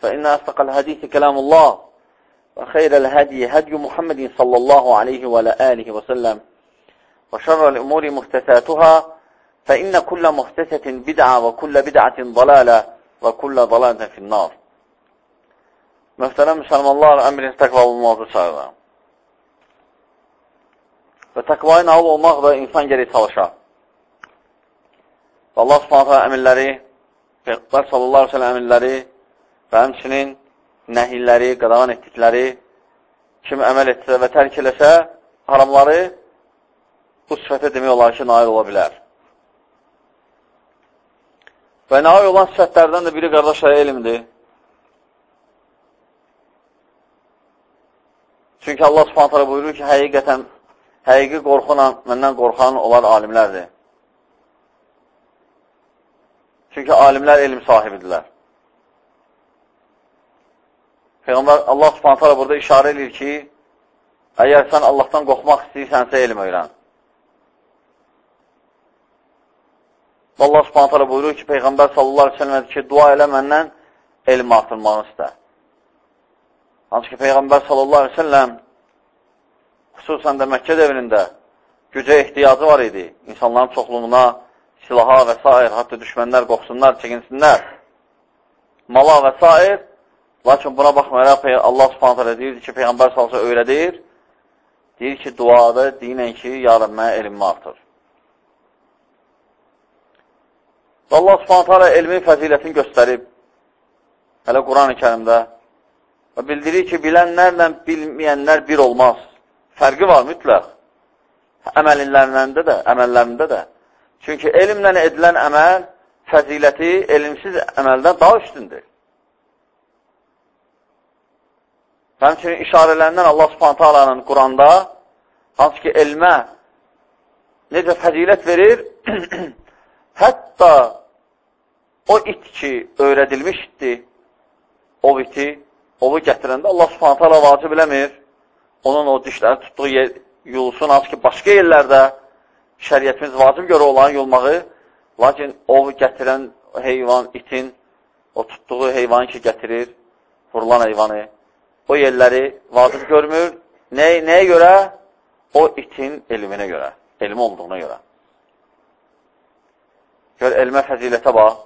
فإن أصدق الحديث كلام الله وخير الهدي هدي محمد صلى الله عليه وعلى آله وسلم وشر الأمور محدثاتها فإن كل محدثة بدعة وكل بدعة ضلالة وكل ضلالة في النار Möhtərəm müsəlmanlar, əmrin təqva olmazı çağıram. Və təqvayı nail olmaq da insan geri çalışar. Və Allah subhanətə əmirləri, Peyğmbər sallallahu aleyhi ve sellem əmirləri və həmçinin nəhilləri, qadağan etdikləri kim əməl etsə və tərk eləsə, haramları bu sifətə demək olar ki, nail ola bilər. Və nail olan sifətlərdən də biri qardaşlar elmdir. Çünki Allah subhanətələ buyurur ki, həqiqətən, həqiqi qorxuna məndən qorxan onlar alimlərdir. Çünki alimlər elm sahibidirlər. Peyğəmbər Allah subhanətələ burada işarə edir ki, əgər sən Allahdan qorxmaq istəyirsənsə elm öyrən. Allah subhanətələ buyurur ki, Peyğəmbər sallallahu aleyhi ve sellem ki, dua elə məndən elm artırmağını istər. Hansı ki, Peyğəmbər sallallahu aleyhi ve sellem xüsusən də Məkkə devrində gücə ehtiyacı var idi. İnsanların çoxluğuna, silaha və s. Hətta düşmənlər qorxsunlar, çəkinsinlər. Mala və s. Lakin buna baxmayaraq Allah subhanətə deyirdi ki, Peyğəmbər salsa öyrədir. Deyir ki, duada deyinən ki, yarın mənə elmi artır. Allah subhanətə elmin fəzilətini göstərib. Hələ Quran-ı kərimdə Və bildirir ki, bilənlərlə bilməyənlər bir olmaz. Fərqi var mütləq. Əməlinlərində də, əməllərində də. Çünki elmlə edilən əməl fəziləti elmsiz əməldən daha üstündür. Həmçinin işarələrindən Allah subhanətə alanın Quranda hansı ki, elmə necə fəzilət verir, hətta o it ki, öyrədilmişdir, o iti ovu gətirəndə Allah subhanətə alə vacib eləmir. Onun o dişləri tutduğu yer yulsun, az ki, başqa yerlərdə şəriyyətimiz vacib görə olan yulmağı, lakin ovu gətirən heyvan, itin, o tutduğu heyvanı ki, gətirir, vurulan heyvanı, o yerləri vacib görmür. Nə, nəyə görə? O itin elminə görə, elmi olduğuna görə. Gör, elmə fəzilətə bax.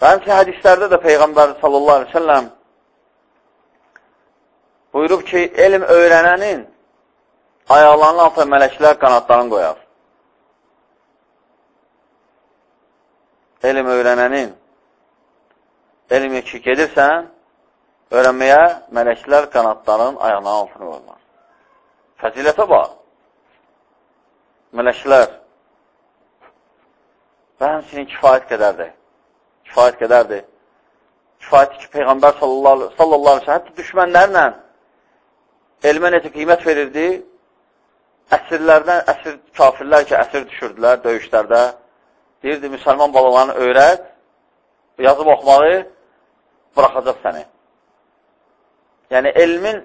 Və həmçə hədislərdə də Peyğəmbər sallallahu aleyhi ve selləm buyurub ki, elm öyrənənin ayaqlarının altına mələklər qanadlarını qoyar. Elm öyrənənin elmi ki, gedirsən, öyrənməyə mələklər qanadların ayaqlarının altına qoyurlar. Fəzilətə bax. Mələklər və həmsinin kifayət qədərdir kifayət qədərdir. Kifayət ki, Peyğəmbər sallallahu aleyhi ve hətta düşmənlərlə elmə necə qiymət verirdi, əsirlərdən, əsir kafirlər ki, əsir düşürdülər döyüşlərdə, deyirdi, müsəlman balalarını öyrət, yazıb oxumağı buraxacaq səni. Yəni, elmin,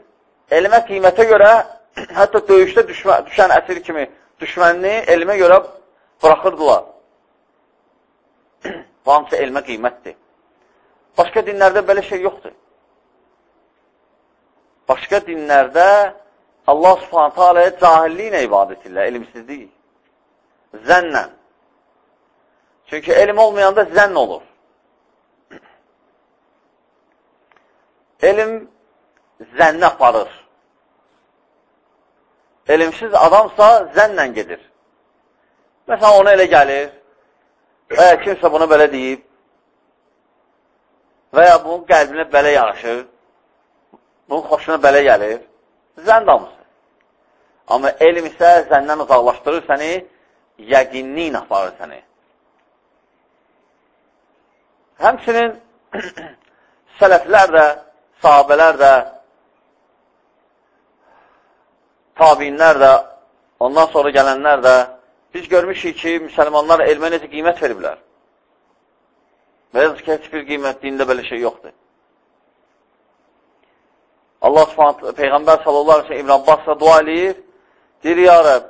elmə qiymətə görə, hətta döyüşdə düşmə, düşən əsir kimi düşmənini elmə görə buraxırdılar. Bu hamısı elmə qiymətdir. Başqa dinlərdə belə şey yoxdur. Başqa dinlərdə Allah subhanətə aləyə cahilliyinə ibadət ilə, elmsizlik, zənnlə. Çünki elm olmayanda zənn olur. elm zənnə aparır. Elmsiz adamsa zənnlə gedir. Məsələn, ona elə gəlir və ya kimsə bunu belə deyib və ya bunun qəlbinə belə yaraşır, bunun xoşuna belə gəlir, zənn damısı. Amma elm isə zəndən uzaqlaşdırır səni, yəqinliyin aparır səni. Həmçinin sələflər də, sahabələr də, tabinlər də, ondan sonra gələnlər də biz görmüşük ki, müsəlmanlar elmə necə qiymət veriblər. Və yazıq ki, heç bir qiymət dində belə şey yoxdur. Allah subhanət, Peyğəmbər sallallahu aleyhi ve İbn Abbasla dua eləyir, deyir, ya Rəb,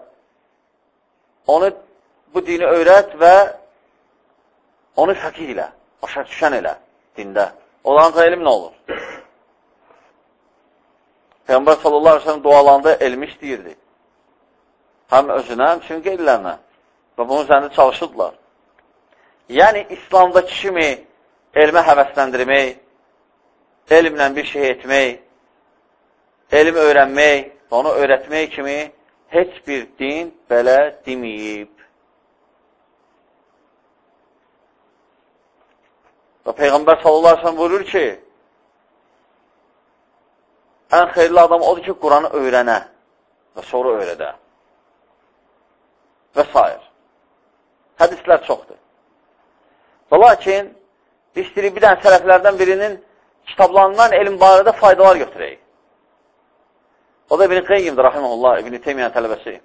onu bu dini öyrət və onu fəqih ilə, başa düşən elə dində. Olanca elm nə olur? Peyğəmbər sallallahu aleyhi ve sellem dualarında elmi istəyirdi. Həm özünə, həm qeyrilərinə. Və bunun üzərində çalışırdılar. Yəni, İslamdakı kimi elmə həvəsləndirmək, elmlə bir şey etmək, elm öyrənmək, onu öyrətmək kimi heç bir din belə deməyib. Və Peyğəmbər sallallahu aleyhi ve sellem buyurur ki, ən xeyirli adam odur ki, Quranı öyrənə və sonra öyrədə və s. Hədislər çoxdur. Və lakin, istəyirik bir dənə sələflərdən birinin kitablarından elm barədə faydalar götürək. O da İbn-i Qeyyimdir, rahiməhullah, İbn-i Teymiyyən tələbəsi.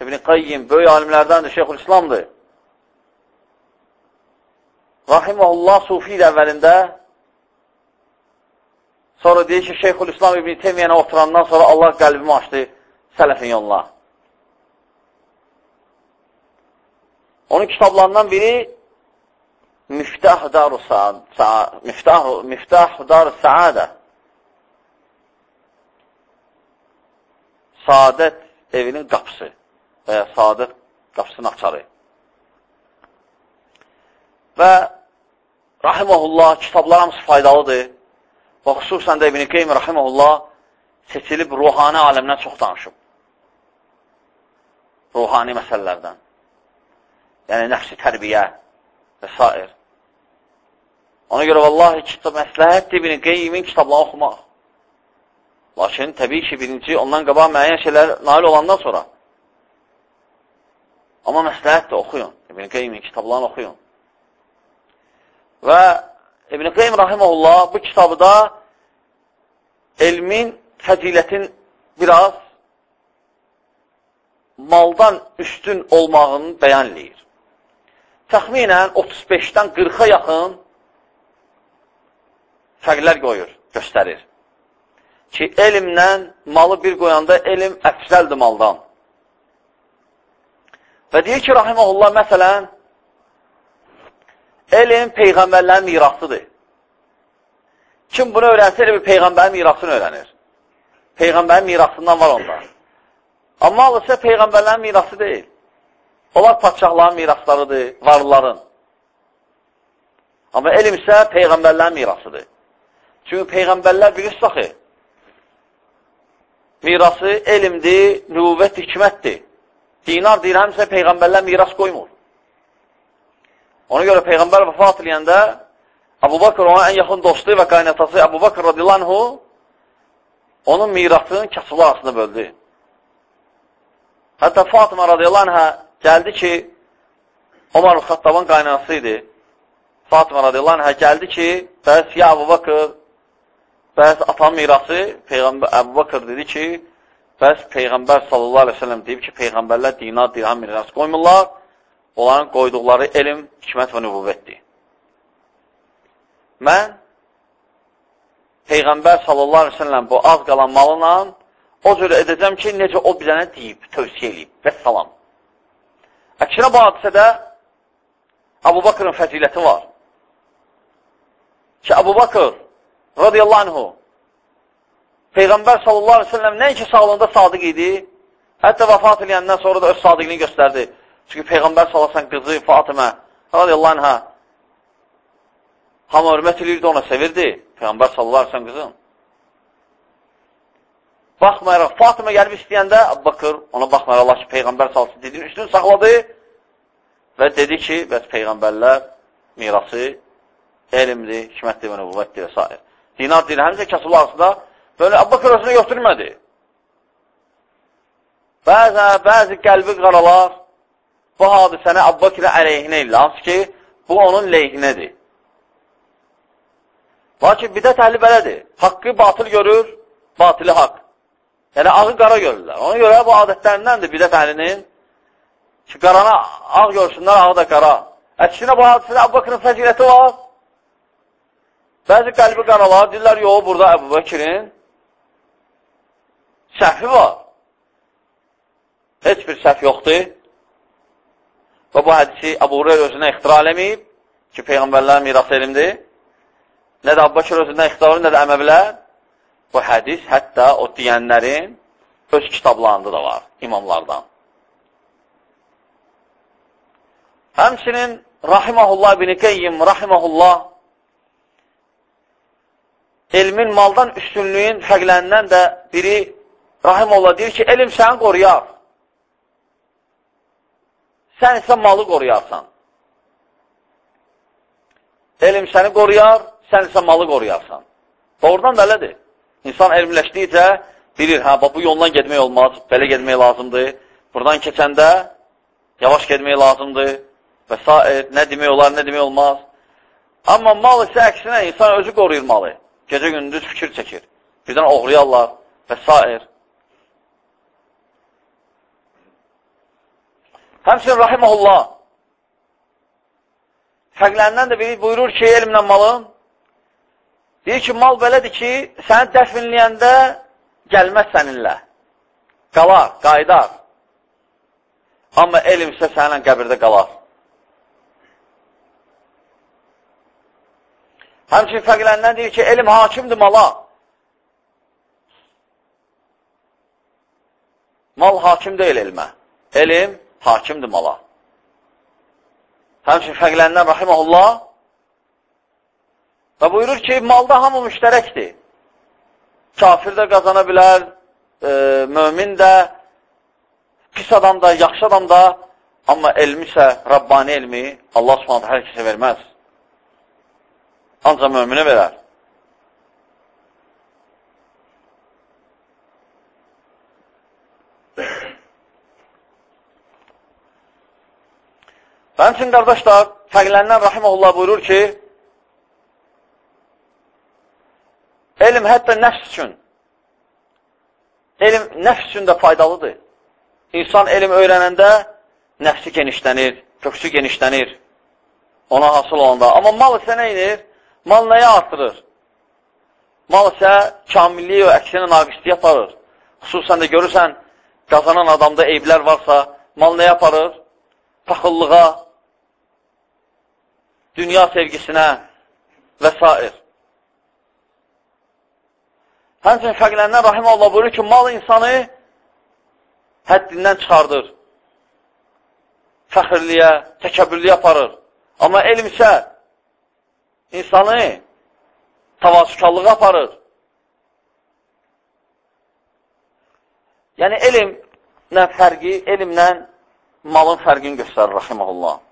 İbn-i Qeyyim böyük alimlərdəndir, Şeyxul İslamdır. Rahiməhullah Sufi ilə əvvəlində sonra deyir ki, Şeyxul İslam İbn-i Teymiyyənə oturandan sonra Allah qəlbimi açdı sələfin yoluna. Onun kitablarından biri Miftah Daru Saad, Miftah, Miftah Daru Saada. Saadət evinin qapısı və ya Saadət qapısının açarı. Və Rahiməhullah kitablar hamısı faydalıdır. Və xüsusən də İbn-i Qeym Rahiməhullah seçilib ruhani aləmdən çox danışıb. Ruhani məsələlərdən yəni nəfsi tərbiyə və s. Ona görə vallahi kitab məsləhətdir bir qeyyimin kitablarını oxumaq. Lakin təbii ki, birinci ondan qabaq müəyyən şeylər nail olandan sonra. Amma məsləhətdir, oxuyun. İbn-i Qeymin kitablarını oxuyun. Və İbn-i Qeym Rahiməhullah bu kitabıda elmin, fəzilətin biraz maldan üstün olmağını bəyan edir təxminən 35-dən 40-a yaxın fərqlər qoyur, göstərir. Ki, elmlə malı bir qoyanda elm əfsəldir maldan. Və deyir ki, rahiməhullah, məsələn, elm Peyğəmbərlərin mirasıdır. Kim bunu öyrənsə, elə bir Peyğəmbərin mirasını öyrənir. Peyğəmbərin mirasından var onda. Amma alırsa, Peyğəmbərlərin mirası deyil. Onlar patşahların miraslarıdır, varlıların. Amma elm isə Peyğəmbərlərin mirasıdır. Çünki Peyğəmbərlər bilirsiniz axı, mirası elmdir, nüvvət hikmətdir. Dinar, dirhəm isə Peyğəmbərlər miras qoymur. Ona görə Peyğəmbər vəfat eləyəndə Abu Bakır ona ən yaxın dostu və qaynatası Abu Bakır radiyallahu onun mirasını kasıblar arasında böldü. Hətta Fatıma radiyallahu Gəldi ki, Omar Xattabın qaynanası idi. Fatıma radiyallahu anhə gəldi ki, bəs ya Əbu Bakır, bəs atan mirası, Peyğəmbər Əbu Bakır dedi ki, bəs Peyğəmbər sallallahu aleyhi ve sellem deyib ki, Peyğəmbərlər dinar, dirham miras qoymurlar, onların qoyduqları elm, hikmət və nüvvətdir. Mən Peyğəmbər sallallahu aleyhi ve sellem bu az qalan malına o cür edəcəm ki, necə o bizənə deyib, tövsiyə edib və salam. Əksinə bu hadisədə Abu Bakırın fəziləti var. Ki, Abu Bakır radiyallahu anhu Peyğəmbər sallallahu aleyhi ve sellem nəinki sağlığında sadiq idi, hətta vəfat edəndən sonra da öz sadiqini göstərdi. Çünki Peyğəmbər sallallahu aleyhi qızı Fatimə radiyallahu anhə Hamı hörmət edirdi, ona sevirdi. Peyğəmbər sallallahu aleyhi qızın. Baxmayaraq, Fatıma gəlib istəyəndə, Abbaqır ona baxmayaraq, Allah ki, Peyğəmbər salsın, dediyini üstünü saxladı və dedi ki, bəs Peyğəmbərlər mirası elmdir, hikmətdir və nüvvətdir və s. Dinar deyil, həmcə kasıblar arasında böyle Abbaqır özünü götürmədi. Bəzən, bəzi qəlbi qaralar bu hadisəni Abbaqirə əleyhinə ilə, hansı ki, bu onun leyhinədir. Lakin bidət əhli belədir. Haqqı batıl görür, batili haqq. Yəni, ağı qara görürlər. Ona görə bu adətlərindəndir bidət əhlinin ki, qarana ağ görsünlər, ağı da qara. Əksinə bu hadisədə Əbu Bakırın fəziləti var. Bəzi qəlbi qaralar deyirlər, yox, burada Əbu Bakirin səhvi var. Heç bir səhv yoxdur. Və bu hədisi Əbu Hureyr özünə ixtira eləməyib ki, Peyğəmbərlərin mirası elmdir. Nə də Abbaqir özündən ixtidarı, nə də əməvlər. Bu hədis hətta o deyənlərin öz kitablarında da var, imamlardan. Həmçinin Rahiməhullah ibn Qeyyim, Rahiməhullah elmin maldan üstünlüyün fərqlərindən də biri Rahiməhullah deyir ki, elm səni qoruyar. Sən isə malı qoruyarsan. Elm səni qoruyar, sən isə malı qoruyarsan. Doğrudan da elədir. İnsan elmləşdikcə bilir, hə, bu yoldan getmək olmaz, belə getmək lazımdır. Buradan keçəndə yavaş getmək lazımdır və s. nə demək olar, nə demək olmaz. Amma mal isə əksinə insan özü qoruyur malı. Gecə gündüz fikir çəkir. Birdən oğruyarlar və s. Həmçin Rahiməhullah fərqlərindən də biri buyurur ki, elmlə malın Deyir ki, mal belədir ki, səni dəfinləyəndə gəlməz səninlə. Qalar, qaydar. Amma elm isə səninlə qəbirdə qalar. Həmçin fərqlərindən deyir ki, elm hakimdir mala. Mal hakim deyil elmə. Elm hakimdir mala. Həmçin fərqlərindən rahiməhullah Və buyurur ki, malda hamı müştərəkdir. Kafir də qazana bilər, e, mömin də, pis adam da, yaxşı adam da, amma elmi isə, Rabbani elmi Allah subhanətə hər kəsə verməz. Ancaq möminə verər. Həmçin qardaşlar, fərqlərindən Rahiməhullah buyurur ki, Elm hətta nəfs üçün, elm nəfs üçün də faydalıdır. İnsan elm öyrənəndə nəfsi genişlənir, köksü genişlənir ona hasıl olanda. Amma mal isə nə inir? Mal nəyə artırır? Mal isə kamilliyi və əksinə naqisliyə aparır. Xüsusən də görürsən, qazanan adamda eyblər varsa, mal nəyə aparır? Paxıllığa, dünya sevgisinə və s. Həmçin fərqlərindən Rahimə Allah buyurur ki, mal insanı həddindən çıxardır. Fəxirliyə, təkəbbürlüyə aparır. Amma elm isə insanı tavasükarlığa aparır. Yəni, elmlə fərqi, elmlə malın fərqini göstərir, rahiməhullah.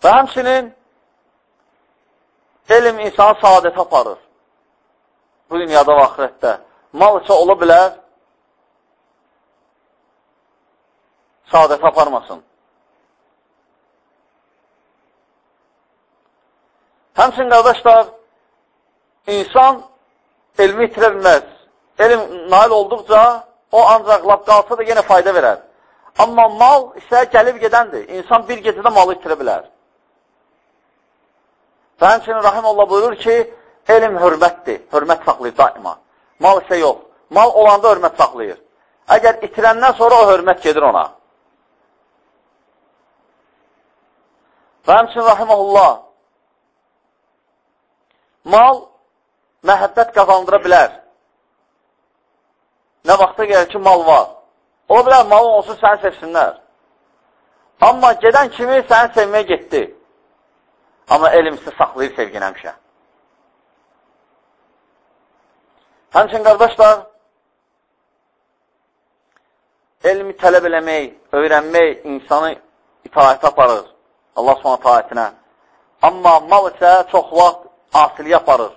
Və həmçinin elm insanı saadətə aparır bu dünyada və axirətdə. Mal isə ola bilər, saadət aparmasın. Həmçin, qardaşlar, insan elmi itirə bilməz. Elm nail olduqca, o ancaq lap qalsa da yenə fayda verər. Amma mal isə gəlib gedəndir. İnsan bir gecədə malı itirə bilər. Və həmçinin Rahim Allah buyurur ki, Elm hörmətdir, hörmət saxlayır daima. Mal isə yox. Mal olanda hörmət saxlayır. Əgər itirəndən sonra o hörmət gedir ona. Və həmçin rahiməhullah, mal məhəbbət qazandıra bilər. Nə vaxta gəlir ki, mal var. Ola bilər, malın olsun, səni sevsinlər. Amma gedən kimi səni sevməyə getdi. Amma elm sizi saxlayır sevgin həmişə. Həmçin, qardaşlar, elmi tələb eləmək, öyrənmək insanı itaətə aparır. Allah subhanə taətinə. Amma mal isə çox vaxt asiliyə aparır.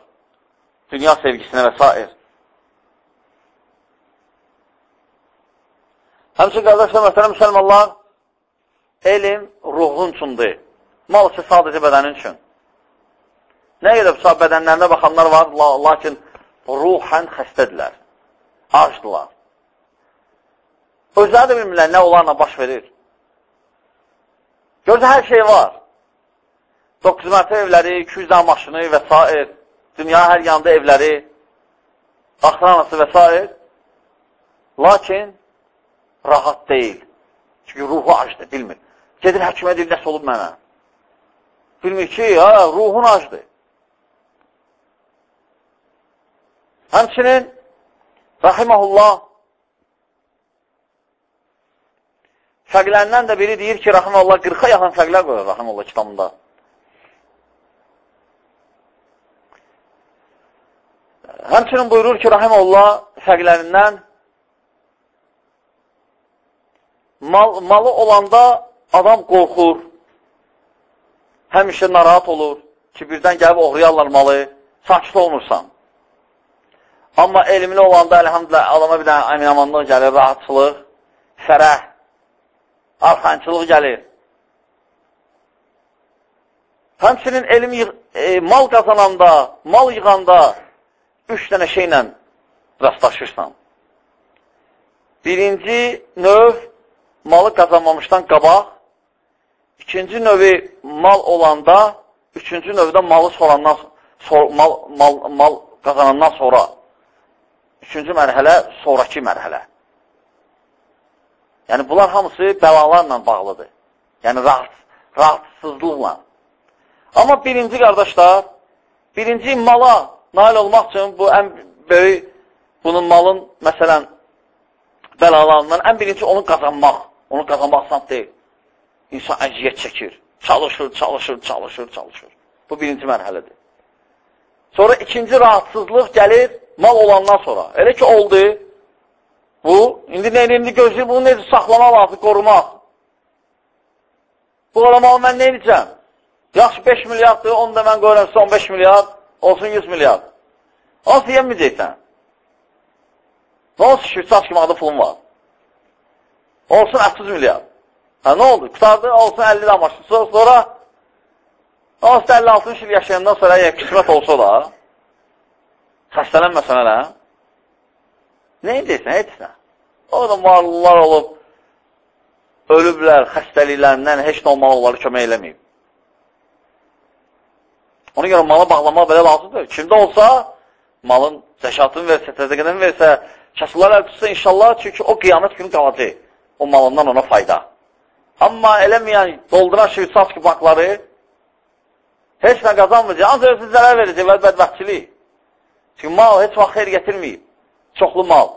Dünya sevgisinə və s. Həmçin, qardaşlar, məsələn, müsəlmanlar, elm ruhun üçündür. Mal isə sadəcə bədənin üçün. Nə qədər bədənlərində baxanlar var, lakin ruhən xəstədirlər, acdırlar. Özləri də bilmirlər nə onlarla baş verir. Görsə, hər şey var. 9 mərtə evləri, 200 dən maşını və s. Dünya hər yanda evləri, axranası və s. Lakin rahat deyil. Çünki ruhu acdır, bilmir. Gedir həkimə deyir, nəsə olub mənə. Bilmir ki, ha, ruhun acdır. Həmçinin, rəhiməhullah, fərqlərindən də biri deyir ki, rəhiməhullah, 40-a yaxın fərqlər qoyur rəhiməhullah kitabında. Həmçinin buyurur ki, rəhiməhullah, fərqlərindən mal, malı olanda adam qorxur, həmişə narahat olur ki, birdən gəlib oğrayarlar malı, sakit olmursan. Amma elmli olanda, əlhamdülə, adama bir dənə əminamanlıq gəlir, rahatçılıq, fərəh, arxançılıq gəlir. Həmçinin elm e, mal qazananda, mal yığanda üç dənə şeylə rastlaşırsan. Birinci növ malı qazanmamışdan qabaq, ikinci növü mal olanda, üçüncü növdə malı sorandan, sor, mal, mal, mal qazanandan sonra, üçüncü mərhələ sonraki mərhələ. Yəni, bunlar hamısı bəlalarla bağlıdır. Yəni, rahat, rahatsızlıqla. Amma birinci qardaşlar, birinci mala nail olmaq üçün bu ən böyük, bunun malın, məsələn, bəlalarından ən birinci onu qazanmaq. Onu qazanmaq asan deyil. İnsan əziyyət çəkir. Çalışır, çalışır, çalışır, çalışır. Bu birinci mərhələdir. Sonra ikinci rahatsızlıq gəlir mal olandan sonra. Elə ki, oldu. Bu, indi nə indi gözləyir, bunu necə saxlamaq lazım, qorumaq. Bu adamağı mən nə edəcəm? Yaxşı 5 milyarddır, onu da mən qoyuram 15 milyard, olsun 100 milyard. Hansı yeməyəcəksən? Nə olsun ki, saç kimi adı pulun var? Olsun 30 milyar. Hə, nə oldu? Qutardı, olsun 50 də maşın. Sonra, sonra olsun 50-60 il yaşayandan sonra yəni, qismət olsa da xəstələnməsən hələ. Nə edirsən, edirsən? Orada varlılar olub, ölüblər xəstəliklərindən, heç nə olmalı onları kömək eləməyib. Ona görə malı bağlamaq belə lazımdır. Kimdə olsa, malın zəkatını versə, təzəqədən versə, kasılar əl tutsa inşallah, çünki o qiyamət günü qalacaq o malından ona fayda. Amma eləməyən, dolduran şivsas ki, bakları heç nə qazanmayacaq, ancaq özü zərər verəcək və bədbəxtçilik. Çünki mal heç vaxt xeyr gətirməyib. Çoxlu mal.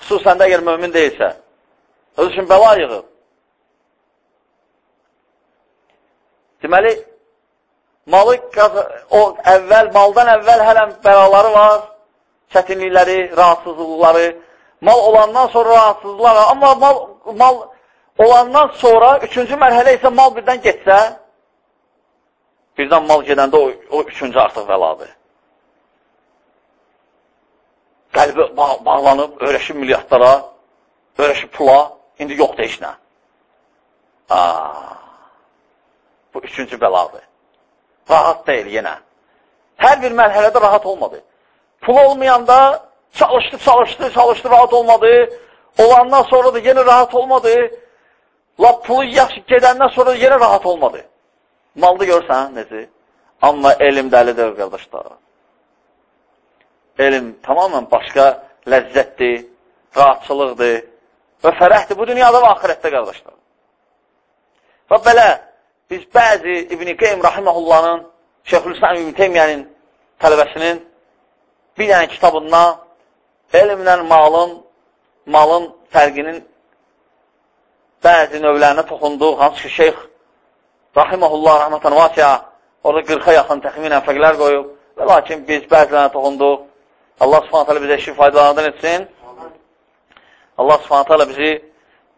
Xüsusən də əgər mömin deyilsə. Öz üçün bəla yığıb. Deməli, malı o əvvəl, maldan əvvəl hələm bəlaları var, çətinlikləri, rahatsızlıqları, mal olandan sonra rahatsızlıqlar, amma mal, mal olandan sonra üçüncü mərhələ isə mal birdən getsə, birdən mal gedəndə o, o üçüncü artıq bəladır. Qəlbi bağ bağlanıb, öyrəşib milyardlara, öyrəşib pula, indi yoxdur heç nə. Aa, bu üçüncü bəladır. Rahat deyil yenə. Hər bir mərhələdə rahat olmadı. Pul olmayanda Çalışdı, çalışdı, çalışdı, rahat olmadı. Olandan sonra da yine rahat olmadı. La pulu yaxşı gedəndən sonra da yine rahat olmadı. Maldı görsən necə? Amma elm dəlidir, qardaşlar. Elm tamamen başqa ləzzətdir, rahatçılıqdır və fərəhdir bu dünyada və ahirətdə, qardaşlar. Və belə, biz bəzi İbn-i Qeym Rahiməhullahın, Şeyxülislam İbn-i Teymiyənin tələbəsinin bir dənə kitabından elmlə malın, malın fərqinin bəzi növlərinə toxunduq, hansı ki, şeyx Rahiməhullah rəhmətən vasiya, orada 40-a yaxın təxminən fərqlər qoyub və lakin biz bəzilərinə toxunduq. Allah subhanət hələ bizə işi faydalardan etsin. Allah subhanət hələ bizi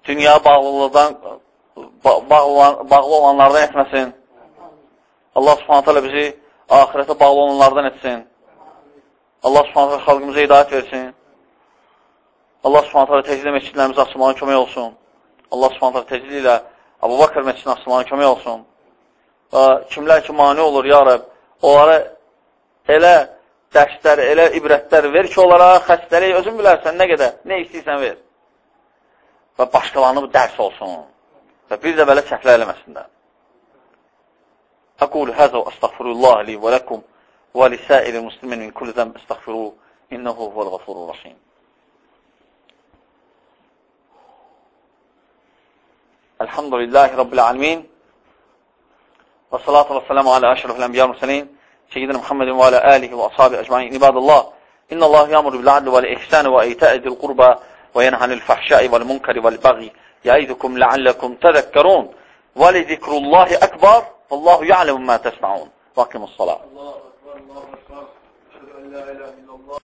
dünya bağlılıqdan, bağlı olanlardan etməsin. Allah subhanət hələ bizi ahirətə bağlı olanlardan etsin. Allah subhanət hələ xalqımıza hidayət versin. Allah subhanət hələ tezli məscidlərimizi açılmağına kömək olsun. Allah subhanət hələ tezli ilə Abu Bakır məscidini açılmağına kömək olsun. Kimlər ki, mani olur, ya Rəb, onlara elə dərslər, elə ibrətlər ver ki, onlara xəstəlik özün bilərsən nə qədər, nə istəyirsən ver. Və başqalarına bu dərs olsun. Və bir də belə səhvlə eləməsindən. Əqul həzə və əstəğfirullah li və ləkum və lisəili muslimin min kulli zəmb əstəğfiru innəhu vəl ğafurur rəşim. Elhamdülillahi Rabbil alemin. Və salatu və salamu alə əşrəfil ənbiyyar mürsəlin. سيدنا محمد وعلى آله وأصحابه أجمعين. عباد الله إن الله يأمر بالعدل والإحسان وإيتاء ذي القربى وينهى عن الفحشاء والمنكر والبغي يعظكم لعلكم تذكرون. ولذكر الله أكبر والله يعلم ما تسمعون. وأقم الصلاة. الله أكبر الله أكبر. أشهد أن لا إله إلا الله.